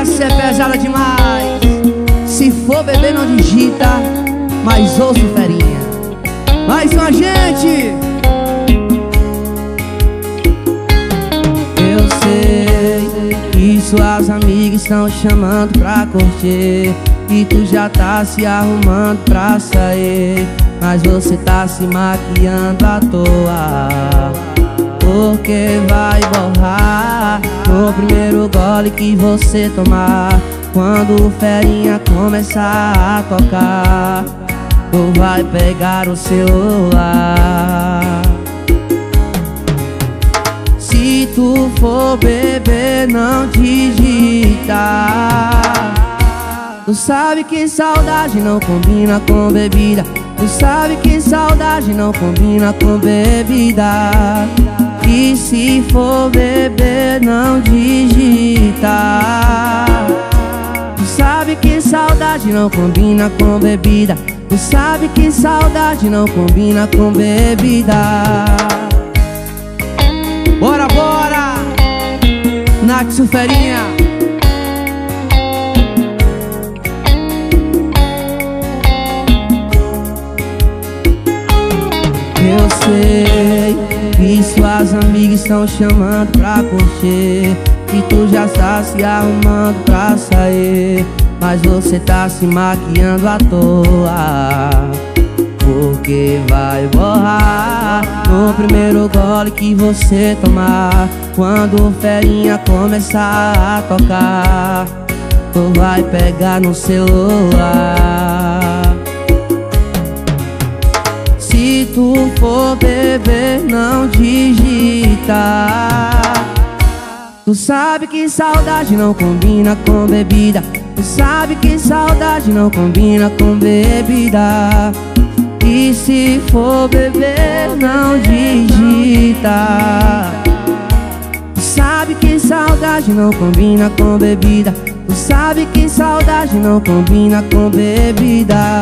Essa é pesada demais. Se for beber, não digita, mas ouça ferinha. Mais uma gente. Eu sei que suas amigas estão chamando pra curtir. E tu já tá se arrumando pra sair. Mas você tá se maquiando à toa Porque vai borrar. No primeiro gole que você tomar Quando o ferinha começar a tocar Tu vai pegar o celular. Se tu for beber não digita Tu sabe que saudade não combina com bebida. Tu sabe que saudade não combina com bebida E se for beber não digita. Tu sabe que saudade não combina com bebida. Tu sabe que saudade não combina com bebida. Bora, bora! Suferinha. Eu sei que suas amigas estão chamando pra curtir E tu já está se arrumando pra sair. Mas você tá se maquiando à toa. Porque vai borrar No primeiro gole que você tomar. Quando o ferinha começar a tocar Tu vai pegar no celular tu for beber, não digita. Tu sabe que saudade não combina com bebida. Tu sabe que saudade não combina com bebida. E se for beber, não digita. Tu sabe que saudade não combina com bebida. Tu sabe que saudade não combina com bebida